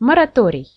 Мораторий.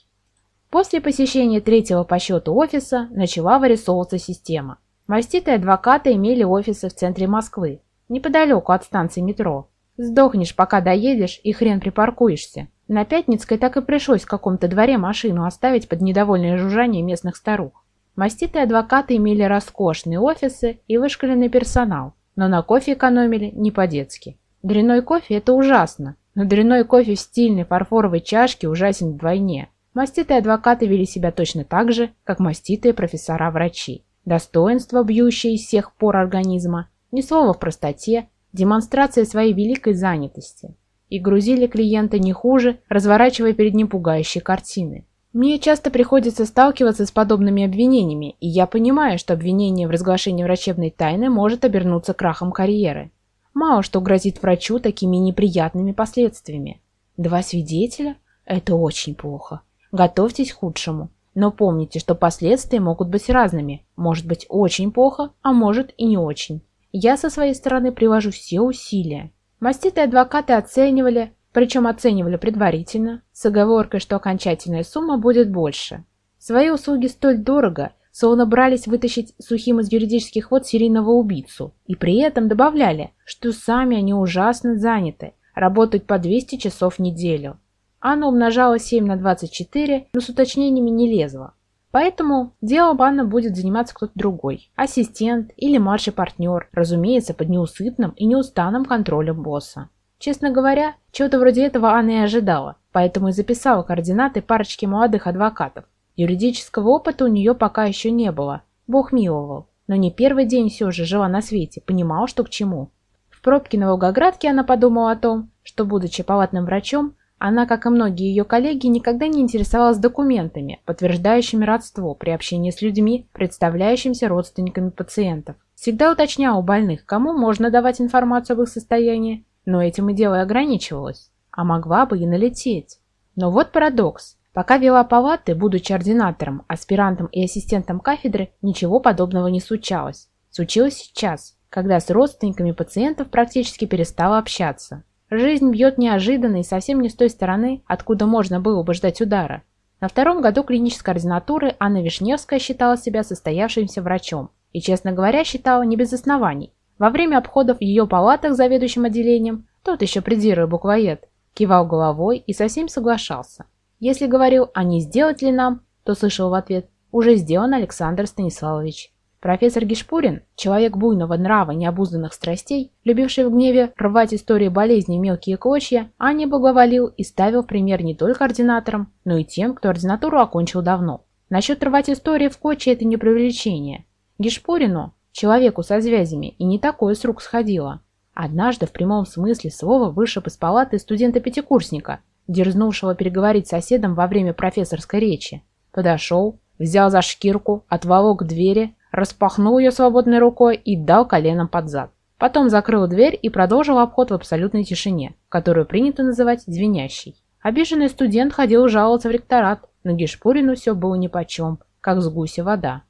После посещения третьего по счету офиса начала вырисовываться система. Маститые адвокаты имели офисы в центре Москвы, неподалеку от станции метро. Сдохнешь, пока доедешь, и хрен припаркуешься. На Пятницкой так и пришлось в каком-то дворе машину оставить под недовольное жужжание местных старух. Маститые адвокаты имели роскошные офисы и вышкаленный персонал, но на кофе экономили не по-детски. Дряной кофе – это ужасно, но дряной кофе в стильной фарфоровой чашке ужасен вдвойне. Маститые адвокаты вели себя точно так же, как маститые профессора-врачи. Достоинство, бьющее из всех пор организма, ни слова в простоте, демонстрация своей великой занятости. И грузили клиента не хуже, разворачивая перед ним пугающие картины. Мне часто приходится сталкиваться с подобными обвинениями, и я понимаю, что обвинение в разглашении врачебной тайны может обернуться крахом карьеры. Мало что грозит врачу такими неприятными последствиями. Два свидетеля – это очень плохо. Готовьтесь к худшему. Но помните, что последствия могут быть разными. Может быть очень плохо, а может и не очень. Я со своей стороны привожу все усилия. Маститые адвокаты оценивали, причем оценивали предварительно, с оговоркой, что окончательная сумма будет больше. Свои услуги столь дорого, словно брались вытащить сухим из юридических вод серийного убийцу, и при этом добавляли, что сами они ужасно заняты, работают по 200 часов в неделю. Анна умножала 7 на 24, но с уточнениями не лезла. Поэтому делом Анна будет заниматься кто-то другой. Ассистент или младший партнер, разумеется, под неусыпным и неустанным контролем босса. Честно говоря, чего-то вроде этого Анна и ожидала, поэтому и записала координаты парочки молодых адвокатов. Юридического опыта у нее пока еще не было, бог миловал, но не первый день все же жила на свете, понимала, что к чему. В пробке на Волгоградке она подумала о том, что, будучи палатным врачом, она, как и многие ее коллеги, никогда не интересовалась документами, подтверждающими родство при общении с людьми, представляющимися родственниками пациентов. Всегда уточняла у больных, кому можно давать информацию об их состоянии, но этим и дело и ограничивалось. А могла бы и налететь. Но вот парадокс. Пока вела палаты, будучи ординатором, аспирантом и ассистентом кафедры, ничего подобного не случалось. Случилось сейчас, когда с родственниками пациентов практически перестала общаться. Жизнь бьет неожиданно и совсем не с той стороны, откуда можно было бы ждать удара. На втором году клинической ординатуры Анна Вишневская считала себя состоявшимся врачом. И, честно говоря, считала не без оснований. Во время обходов в ее палатах заведующим отделением, тот еще придирую буквоед, кивал головой и совсем соглашался. Если говорил «а не сделать ли нам?», то слышал в ответ «уже сделано, Александр Станиславович». Профессор Гишпурин, человек буйного нрава необузданных страстей, любивший в гневе рвать истории болезней мелкие клочья, Ане благоволил и ставил пример не только ординаторам, но и тем, кто ординатуру окончил давно. Насчет рвать истории в клочья – это не привлечение. Гишпурину, человеку со связями, и не такое с рук сходило. Однажды в прямом смысле слова вышиб из палаты студента-пятикурсника, дерзнувшего переговорить с соседом во время профессорской речи. Подошел, взял за шкирку, отволок к двери, распахнул ее свободной рукой и дал коленом под зад. Потом закрыл дверь и продолжил обход в абсолютной тишине, которую принято называть звенящей. Обиженный студент ходил жаловаться в ректорат, но Гешпурину все было нипочем, как с гуся вода.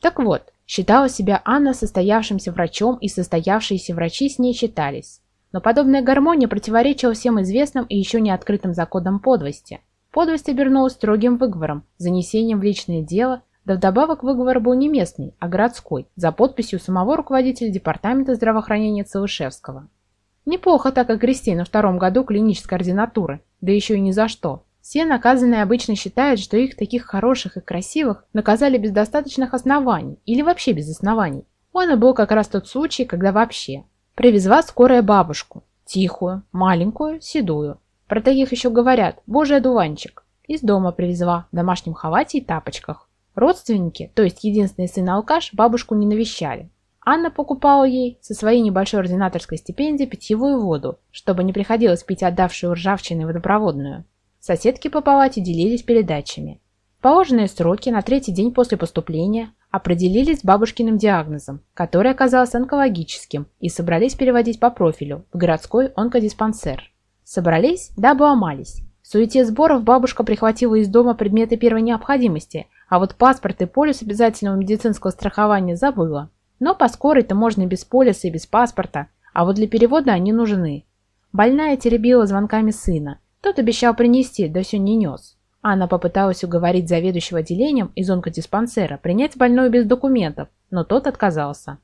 Так вот, считала себя Анна состоявшимся врачом, и состоявшиеся врачи с ней считались. Но подобная гармония противоречила всем известным и еще не открытым законам подвости. Подвость обернулась строгим выговором, занесением в личное дело да вдобавок выговор был не местный, а городской, за подписью самого руководителя департамента здравоохранения Целышевского. Неплохо так огрести на втором году клинической ординатуры, да еще и ни за что. Все наказанные обычно считают, что их таких хороших и красивых наказали без достаточных оснований или вообще без оснований. Он и был как раз тот случай, когда вообще. Привезла скорая бабушку. Тихую, маленькую, седую. Про таких еще говорят «божий одуванчик». Из дома привезла в домашнем халате и тапочках. Родственники, то есть единственный сын-алкаш, бабушку не навещали. Анна покупала ей со своей небольшой ординаторской стипендии питьевую воду, чтобы не приходилось пить отдавшую ржавчиной водопроводную. Соседки по палате делились передачами. В положенные сроки на третий день после поступления определились с бабушкиным диагнозом, который оказался онкологическим, и собрались переводить по профилю в городской онкодиспансер. Собрались, дабы омались. В суете сборов бабушка прихватила из дома предметы первой необходимости, а вот паспорт и полис обязательного медицинского страхования забыла. Но по скорой-то можно и без полиса, и без паспорта, а вот для перевода они нужны. Больная теребила звонками сына. Тот обещал принести, да все не нес. Анна попыталась уговорить заведующего отделением из онкодиспансера принять больную без документов, но тот отказался.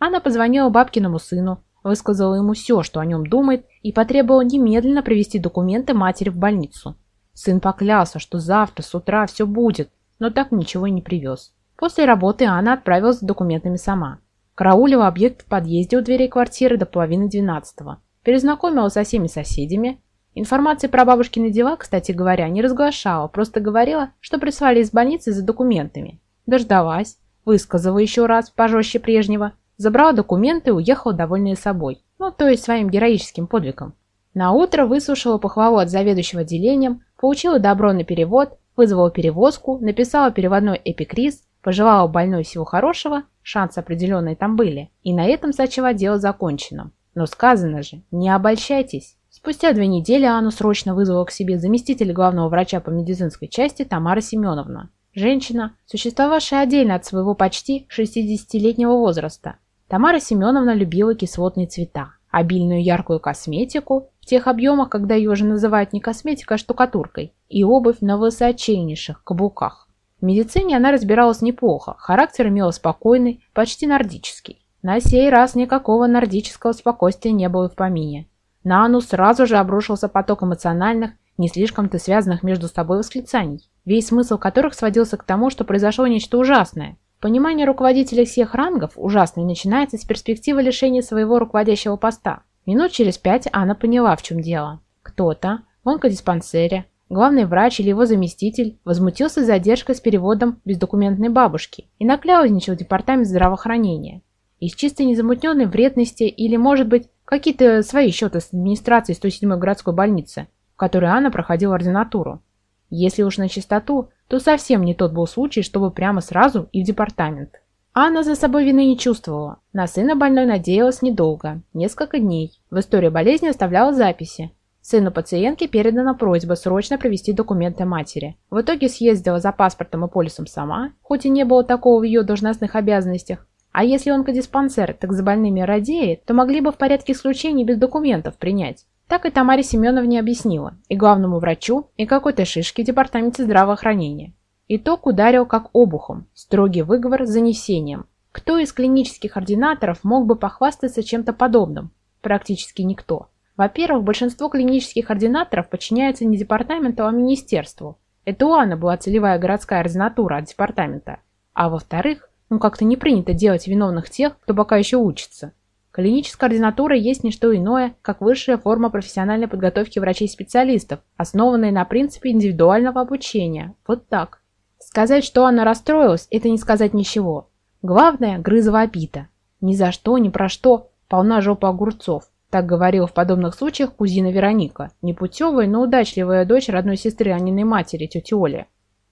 Анна позвонила бабкиному сыну, высказала ему все, что о нем думает, и потребовала немедленно привезти документы матери в больницу. Сын поклялся, что завтра с утра все будет, но так ничего и не привез. После работы Анна отправилась с документами сама. Караулила объект в подъезде у дверей квартиры до половины двенадцатого. Перезнакомилась со всеми соседями. Информации про бабушкины дела, кстати говоря, не разглашала, просто говорила, что прислали из больницы за документами. Дождалась, высказала еще раз, пожестче прежнего, забрала документы и уехала довольная собой. Ну, то есть своим героическим подвигом. На утро выслушала похвалу от заведующего отделением, получила добро на перевод, вызвала перевозку, написала переводной эпикриз, пожелала больной всего хорошего, шансы определенные там были, и на этом сочла дело законченным. Но сказано же, не обольщайтесь. Спустя две недели Анну срочно вызвала к себе заместитель главного врача по медицинской части Тамара Семеновна. Женщина, существовавшая отдельно от своего почти 60-летнего возраста. Тамара Семеновна любила кислотные цвета, обильную яркую косметику, в тех объемах, когда ее уже называют не косметикой, а штукатуркой, и обувь на высочайнейших каблуках. В медицине она разбиралась неплохо, характер имела спокойный, почти нордический. На сей раз никакого нордического спокойствия не было в помине. На Анну сразу же обрушился поток эмоциональных, не слишком-то связанных между собой восклицаний, весь смысл которых сводился к тому, что произошло нечто ужасное. Понимание руководителя всех рангов ужасное начинается с перспективы лишения своего руководящего поста. Минут через пять Анна поняла, в чем дело. Кто-то в онкодиспансере Главный врач или его заместитель возмутился задержкой с переводом бездокументной бабушки и накляузничал департамент здравоохранения. Из чистой незамутненной вредности или, может быть, какие-то свои счеты с администрацией 107-й городской больницы, в которой Анна проходила ординатуру. Если уж на чистоту, то совсем не тот был случай, чтобы прямо сразу и в департамент. Анна за собой вины не чувствовала. На сына больной надеялась недолго, несколько дней. В истории болезни оставляла записи, Сыну пациентки передана просьба срочно провести документы матери. В итоге съездила за паспортом и полисом сама, хоть и не было такого в ее должностных обязанностях. А если онкодиспансер так за больными радеет, то могли бы в порядке исключений без документов принять. Так и Тамаре Семеновне объяснила, и главному врачу, и какой-то шишке в департаменте здравоохранения. Итог ударил как обухом, строгий выговор с занесением. Кто из клинических ординаторов мог бы похвастаться чем-то подобным? Практически никто. Во-первых, большинство клинических ординаторов подчиняются не департаменту, а министерству. Это у Анны была целевая городская ординатура от департамента. А во-вторых, ну как-то не принято делать виновных тех, кто пока еще учится. Клиническая ординатура есть не что иное, как высшая форма профессиональной подготовки врачей-специалистов, основанная на принципе индивидуального обучения. Вот так. Сказать, что она расстроилась, это не сказать ничего. Главное – грызова опита. Ни за что, ни про что, полна жопа огурцов. Так говорила в подобных случаях кузина Вероника, непутевая, но удачливая дочь родной сестры Аниной матери, тети Оли.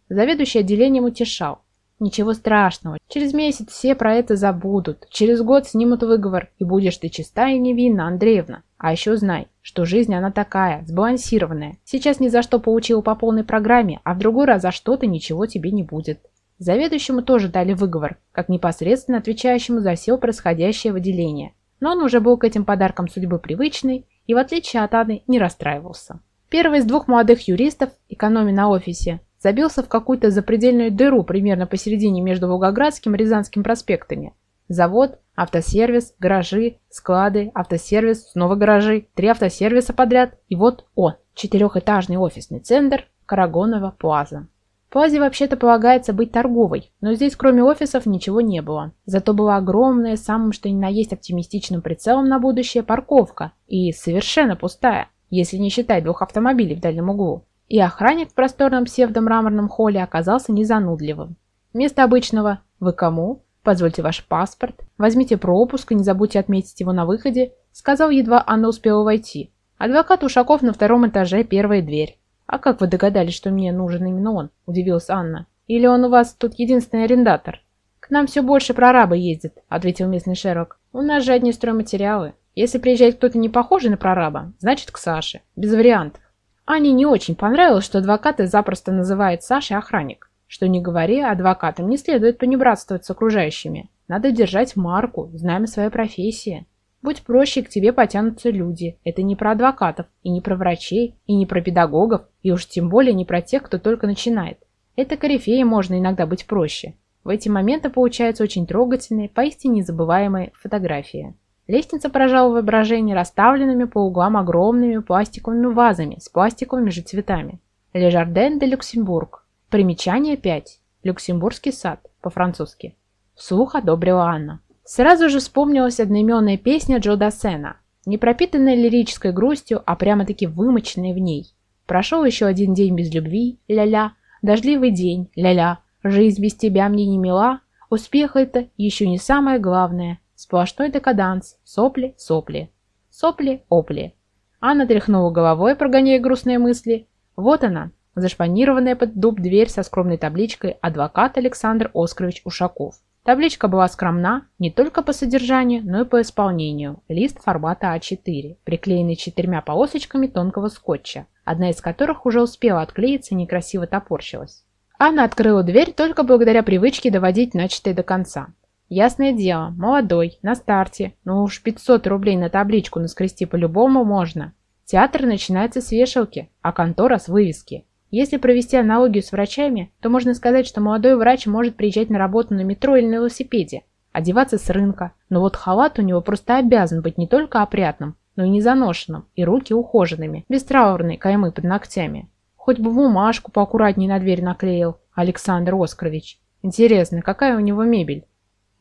Заведующий отделением утешал. Ничего страшного, через месяц все про это забудут, через год снимут выговор, и будешь ты чиста и невинна, Андреевна. А еще знай, что жизнь она такая, сбалансированная. Сейчас ни за что получила по полной программе, а в другой раз за что-то ничего тебе не будет. Заведующему тоже дали выговор, как непосредственно отвечающему за все происходящее в отделении но он уже был к этим подаркам судьбы привычный и, в отличие от Ады, не расстраивался. Первый из двух молодых юристов, экономи на офисе, забился в какую-то запредельную дыру примерно посередине между Волгоградским и Рязанским проспектами. Завод, автосервис, гаражи, склады, автосервис, снова гаражи, три автосервиса подряд, и вот он, четырехэтажный офисный центр Карагонова Плаза. Плазе вообще-то полагается быть торговой, но здесь кроме офисов ничего не было. Зато была огромная, самым что ни на есть оптимистичным прицелом на будущее парковка, и совершенно пустая, если не считать двух автомобилей в дальнем углу. И охранник в просторном псевдомраморном холле оказался незанудливым. Вместо обычного «Вы кому?» «Позвольте ваш паспорт», «Возьмите пропуск и не забудьте отметить его на выходе», сказал едва Анна успела войти. Адвокат Ушаков на втором этаже, первая дверь. «А как вы догадались, что мне нужен именно он?» – удивилась Анна. «Или он у вас тут единственный арендатор?» «К нам все больше прораба ездит», – ответил местный Шерлок. «У нас же одни стройматериалы. Если приезжает кто-то не похожий на прораба, значит к Саше. Без вариантов». Ане не очень понравилось, что адвокаты запросто называют Сашей охранник. Что не говори, адвокатам не следует понебратствовать с окружающими. Надо держать марку, знамя своей профессии. Будь проще, к тебе потянутся люди. Это не про адвокатов, и не про врачей, и не про педагогов, и уж тем более не про тех, кто только начинает. Это корифеи можно иногда быть проще. В эти моменты получаются очень трогательные, поистине незабываемые фотографии. Лестница поражала воображение расставленными по углам огромными пластиковыми вазами с пластиковыми же цветами. Le Jardin de Luxembourg. Примечание 5. Люксембургский сад, по-французски. Вслух одобрила Анна. Сразу же вспомнилась одноименная песня Джо Дассена, не пропитанная лирической грустью, а прямо-таки вымоченная в ней. Прошел еще один день без любви, ля-ля, дождливый день, ля-ля, жизнь без тебя мне не мила, успех это еще не самое главное, сплошной декаданс, сопли, сопли, сопли, опли. Анна тряхнула головой, прогоняя грустные мысли. Вот она, зашпанированная под дуб дверь со скромной табличкой «Адвокат Александр Оскарович Ушаков». Табличка была скромна не только по содержанию, но и по исполнению. Лист формата А4, приклеенный четырьмя полосочками тонкого скотча, одна из которых уже успела отклеиться и некрасиво топорщилась. Анна открыла дверь только благодаря привычке доводить начатое до конца. Ясное дело, молодой, на старте, но уж 500 рублей на табличку наскрести по-любому можно. Театр начинается с вешалки, а контора с вывески. Если провести аналогию с врачами, то можно сказать, что молодой врач может приезжать на работу на метро или на велосипеде, одеваться с рынка, но вот халат у него просто обязан быть не только опрятным, но и не заношенным, и руки ухоженными, без траурной каймы под ногтями. Хоть бы бумажку поаккуратнее на дверь наклеил Александр Оскарович. Интересно, какая у него мебель?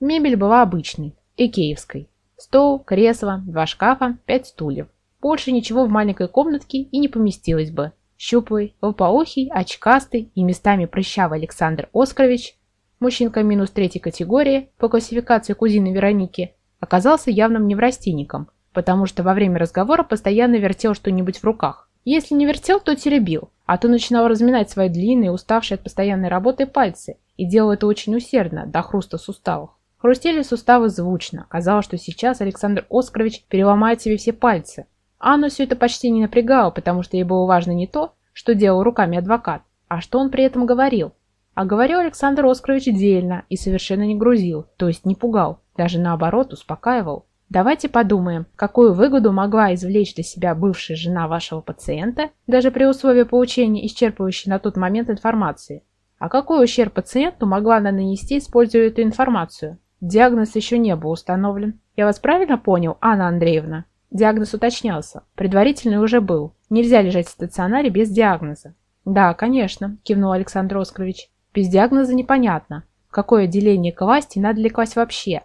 Мебель была обычной, икеевской. Стол, кресло, два шкафа, пять стульев. Больше ничего в маленькой комнатке и не поместилось бы. Щуплый, лопоухий, очкастый и местами прыщавый Александр Оскарович, мужчинка минус третьей категории по классификации кузины Вероники, оказался явным неврастенником, потому что во время разговора постоянно вертел что-нибудь в руках. Если не вертел, то теребил, а то начинал разминать свои длинные, уставшие от постоянной работы пальцы, и делал это очень усердно, до хруста суставов. Хрустели суставы звучно. Казалось, что сейчас Александр Оскарович переломает себе все пальцы, Анну все это почти не напрягало, потому что ей было важно не то, что делал руками адвокат, а что он при этом говорил. А говорил Александр Оскарович дельно и совершенно не грузил, то есть не пугал, даже наоборот успокаивал. Давайте подумаем, какую выгоду могла извлечь для себя бывшая жена вашего пациента, даже при условии получения исчерпывающей на тот момент информации. А какой ущерб пациенту могла она нанести, используя эту информацию? Диагноз еще не был установлен. Я вас правильно понял, Анна Андреевна? Диагноз уточнялся. Предварительный уже был. Нельзя лежать в стационаре без диагноза. Да, конечно, кивнул Александр Оскарович. Без диагноза непонятно, какое отделение класть и надо ли класть вообще.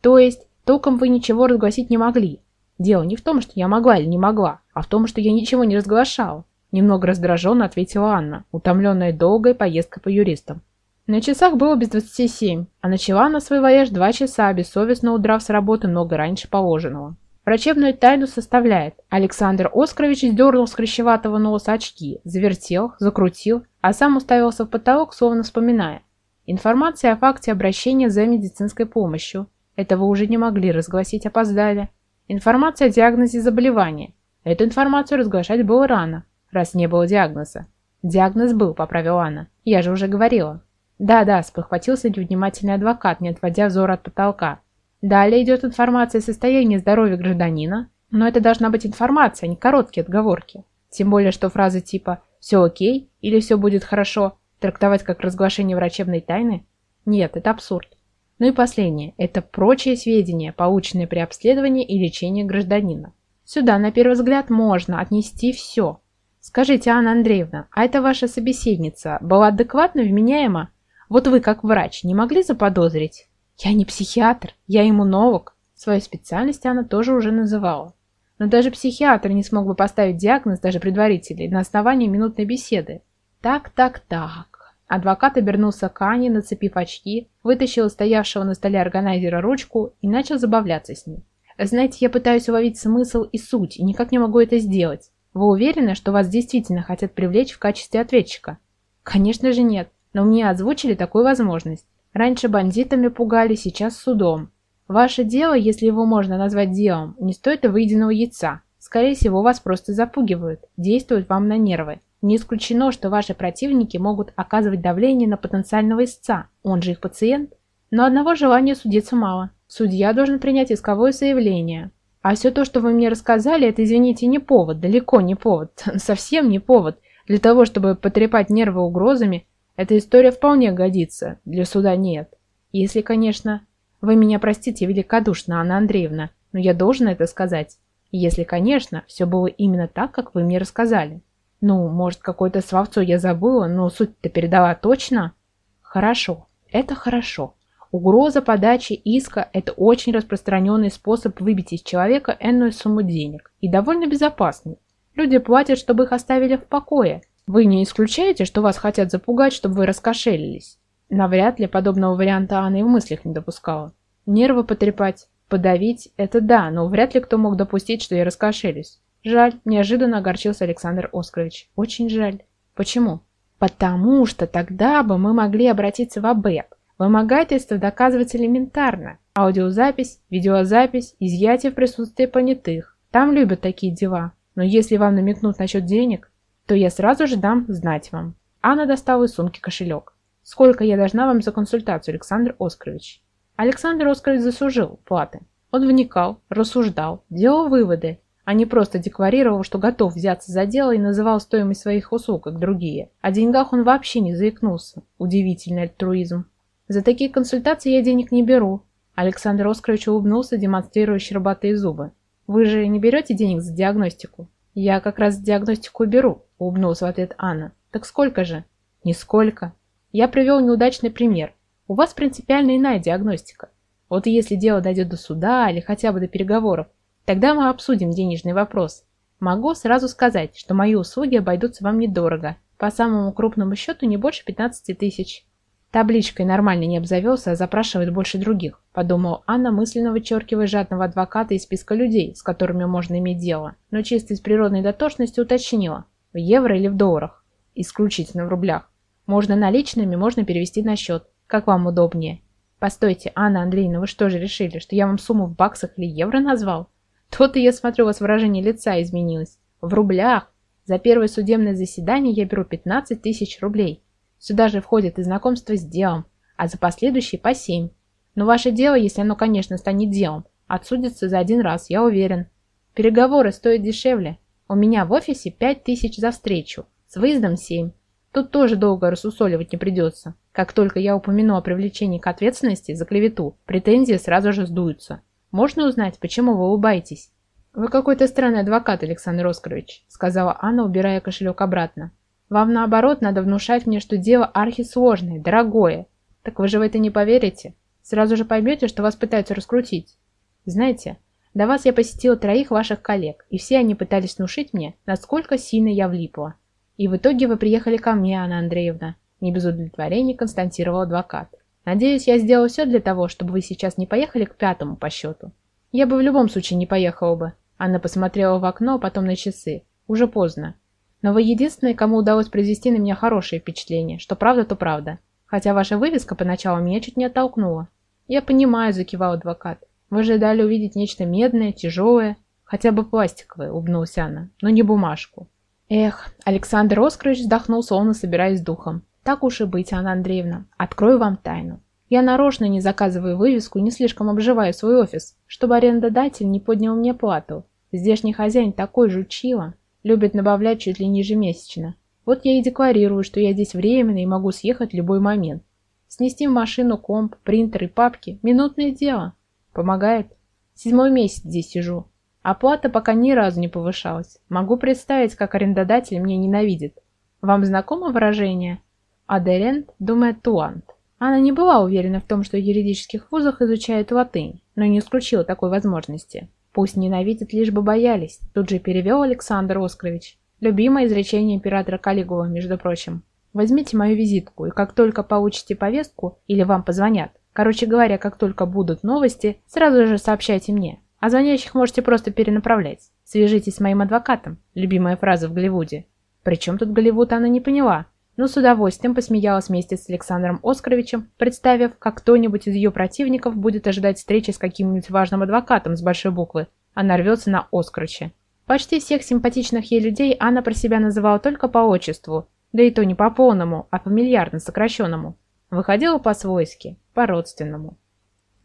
То есть, толком вы ничего разгласить не могли. Дело не в том, что я могла или не могла, а в том, что я ничего не разглашала. Немного раздраженно ответила Анна, утомленная долгой поездкой по юристам. На часах было без двадцати семь, а начала она свой вояж два часа, бессовестно удрав с работы много раньше положенного. Врачебную тайну составляет. Александр Оскарович сдернул с хрящеватого носа очки, завертел, закрутил, а сам уставился в потолок, словно вспоминая. Информация о факте обращения за медицинской помощью. Этого уже не могли разгласить, опоздали. Информация о диагнозе заболевания. Эту информацию разглашать было рано, раз не было диагноза. Диагноз был, поправила Анна. Я же уже говорила. Да-да, спохватился невнимательный адвокат, не отводя взор от потолка. Далее идет информация о состоянии здоровья гражданина, но это должна быть информация, а не короткие отговорки. Тем более, что фразы типа «все окей» или «все будет хорошо» трактовать как разглашение врачебной тайны? Нет, это абсурд. Ну и последнее – это прочие сведения, полученные при обследовании и лечении гражданина. Сюда, на первый взгляд, можно отнести все. Скажите, Анна Андреевна, а эта ваша собеседница была адекватно вменяема? Вот вы, как врач, не могли заподозрить? Я не психиатр, я иммунолог. Свою специальность она тоже уже называла. Но даже психиатр не смог бы поставить диагноз даже предварительный на основании минутной беседы. Так, так, так. Адвокат обернулся к Ане, нацепив очки, вытащил стоявшего на столе органайзера ручку и начал забавляться с ним. Знаете, я пытаюсь уловить смысл и суть, и никак не могу это сделать. Вы уверены, что вас действительно хотят привлечь в качестве ответчика? Конечно же нет, но мне озвучили такую возможность. Раньше бандитами пугали, сейчас судом. Ваше дело, если его можно назвать делом, не стоит и выеденного яйца. Скорее всего, вас просто запугивают, действуют вам на нервы. Не исключено, что ваши противники могут оказывать давление на потенциального истца, он же их пациент. Но одного желания судиться мало. Судья должен принять исковое заявление. А все то, что вы мне рассказали, это, извините, не повод, далеко не повод, совсем не повод. Для того, чтобы потрепать нервы угрозами, эта история вполне годится, для суда нет. Если, конечно... Вы меня простите великодушно, Анна Андреевна, но я должен это сказать. Если, конечно, все было именно так, как вы мне рассказали. Ну, может, какое-то словцо я забыла, но суть-то передала точно? Хорошо, это хорошо. Угроза подачи иска – это очень распространенный способ выбить из человека энную сумму денег и довольно безопасный. Люди платят, чтобы их оставили в покое. Вы не исключаете, что вас хотят запугать, чтобы вы раскошелились? Навряд ли подобного варианта Анна и в мыслях не допускала. Нервы потрепать, подавить – это да, но вряд ли кто мог допустить, что я раскошелюсь. Жаль, неожиданно огорчился Александр Оскарович. Очень жаль. Почему? Потому что тогда бы мы могли обратиться в АБЭП. Вымогательство доказывать элементарно. Аудиозапись, видеозапись, изъятие в присутствии понятых. Там любят такие дела. Но если вам намекнут насчет денег, то я сразу же дам знать вам. Анна достала из сумки кошелек. Сколько я должна вам за консультацию, Александр Оскарович? Александр Оскарович заслужил платы. Он вникал, рассуждал, делал выводы, а не просто декларировал, что готов взяться за дело и называл стоимость своих услуг, как другие. О деньгах он вообще не заикнулся. Удивительный альтруизм. За такие консультации я денег не беру. Александр Оскарович улыбнулся, демонстрируя щербатые зубы. Вы же не берете денег за диагностику? Я как раз диагностику беру, улыбнулась в ответ Анна. Так сколько же? Нисколько. Я привел неудачный пример. У вас принципиально иная диагностика. Вот если дело дойдет до суда или хотя бы до переговоров, тогда мы обсудим денежный вопрос. Могу сразу сказать, что мои услуги обойдутся вам недорого. По самому крупному счету не больше 15 тысяч. Табличкой нормально не обзавелся, а запрашивает больше других, подумала Анна, мысленно вычеркивая жадного адвоката из списка людей, с которыми можно иметь дело, но чисто из природной дотошности уточнила, в евро или в долларах, исключительно в рублях. Можно наличными, можно перевести на счет, как вам удобнее. Постойте, Анна Андреевна, вы что же решили, что я вам сумму в баксах или евро назвал? То-то я смотрю, у вас выражение лица изменилось. В рублях. За первое судебное заседание я беру 15 тысяч рублей. Сюда же входит и знакомство с делом, а за последующие по семь. Но ваше дело, если оно, конечно, станет делом, отсудится за один раз, я уверен. Переговоры стоят дешевле. У меня в офисе пять тысяч за встречу, с выездом семь. Тут тоже долго рассусоливать не придется. Как только я упомяну о привлечении к ответственности за клевету, претензии сразу же сдуются. Можно узнать, почему вы улыбаетесь? «Вы какой-то странный адвокат, Александр Оскарович», сказала Анна, убирая кошелек обратно. Вам, наоборот, надо внушать мне, что дело архисложное, дорогое. Так вы же в это не поверите. Сразу же поймете, что вас пытаются раскрутить. Знаете, до вас я посетила троих ваших коллег, и все они пытались внушить мне, насколько сильно я влипла. И в итоге вы приехали ко мне, Анна Андреевна. Не без удовлетворения констатировал адвокат. Надеюсь, я сделал все для того, чтобы вы сейчас не поехали к пятому по счету. Я бы в любом случае не поехала бы. Анна посмотрела в окно, а потом на часы. Уже поздно. Но вы единственный, кому удалось произвести на меня хорошее впечатление. Что правда, то правда. Хотя ваша вывеска поначалу меня чуть не оттолкнула. Я понимаю, закивал адвокат. Вы ожидали увидеть нечто медное, тяжелое, хотя бы пластиковое, улыбнулся она, но не бумажку. Эх, Александр Оскарович вздохнул, словно собираясь духом. Так уж и быть, Анна Андреевна, открою вам тайну. Я нарочно не заказываю вывеску не слишком обживаю свой офис, чтобы арендодатель не поднял мне плату. Здешний хозяин такой жучила. Любит набавлять чуть ли не ежемесячно. Вот я и декларирую, что я здесь временно и могу съехать в любой момент. Снести в машину комп, принтер и папки – минутное дело. Помогает. Седьмой месяц здесь сижу. Оплата пока ни разу не повышалась. Могу представить, как арендодатель меня ненавидит. Вам знакомо выражение «адерент думает туант»? Она не была уверена в том, что в юридических вузах изучают латынь, но не исключила такой возможности. Пусть ненавидят, лишь бы боялись, тут же перевел Александр Оскарович. Любимое изречение императора Калигула, между прочим. Возьмите мою визитку, и как только получите повестку, или вам позвонят, короче говоря, как только будут новости, сразу же сообщайте мне. А звонящих можете просто перенаправлять. Свяжитесь с моим адвокатом, любимая фраза в Голливуде. Причем тут Голливуд она не поняла, но с удовольствием посмеялась вместе с Александром Оскаровичем, представив, как кто-нибудь из ее противников будет ожидать встречи с каким-нибудь важным адвокатом с большой буквы, а нарвется на Оскарыча. Почти всех симпатичных ей людей Анна про себя называла только по отчеству, да и то не по полному, а фамильярно сокращенному. Выходила по-свойски, по-родственному.